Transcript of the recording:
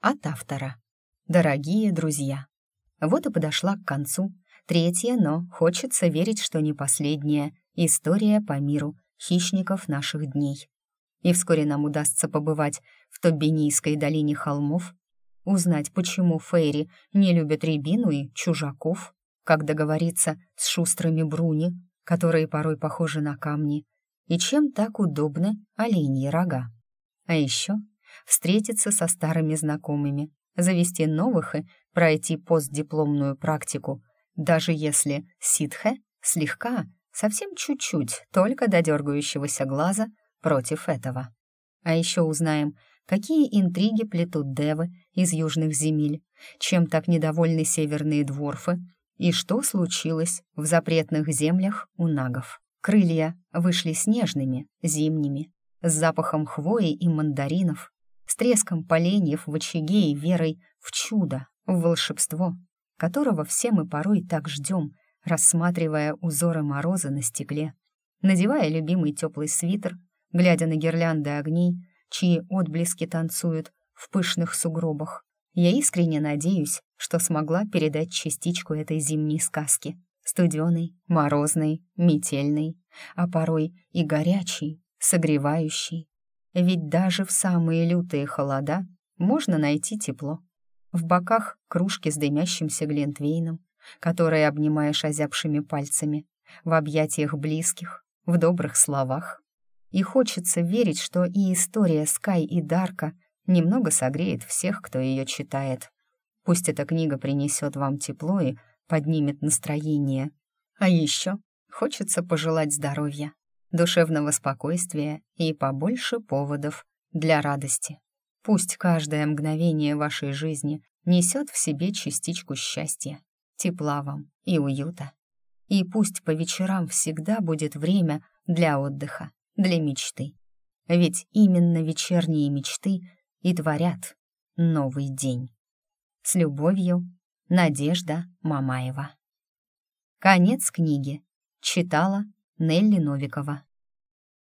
От автора. Дорогие друзья. Вот и подошла к концу третья, но хочется верить, что не последняя, история по миру хищников наших дней. И вскоре нам удастся побывать в Тоббинийской долине холмов, узнать, почему Фейри не любят рябину и чужаков, как договориться с шустрыми бруни, которые порой похожи на камни, и чем так удобны оленьи рога. А еще встретиться со старыми знакомыми, завести новых и пройти постдипломную практику, даже если ситхе слегка, совсем чуть-чуть, только до дергающегося глаза против этого. А еще узнаем, какие интриги плетут девы из южных земель, чем так недовольны северные дворфы и что случилось в запретных землях у нагов. Крылья вышли снежными, зимними, с запахом хвои и мандаринов, с треском поленьев в очаге и верой в чудо, в волшебство, которого все мы порой так ждем, рассматривая узоры мороза на стекле, надевая любимый теплый свитер, глядя на гирлянды огней, чьи отблески танцуют в пышных сугробах. Я искренне надеюсь, что смогла передать частичку этой зимней сказки. Студеной, морозной, метельной, а порой и горячей, согревающей. Ведь даже в самые лютые холода можно найти тепло. В боках кружки с дымящимся глинтвейном, которые обнимаешь озябшими пальцами, в объятиях близких, в добрых словах. И хочется верить, что и история Скай и Дарка немного согреет всех, кто ее читает. Пусть эта книга принесет вам тепло и поднимет настроение. А еще хочется пожелать здоровья, душевного спокойствия и побольше поводов для радости. Пусть каждое мгновение вашей жизни несет в себе частичку счастья, тепла вам и уюта. И пусть по вечерам всегда будет время для отдыха, для мечты. Ведь именно вечерние мечты и творят новый день. С любовью, Надежда Мамаева. Конец книги. Читала Нелли Новикова.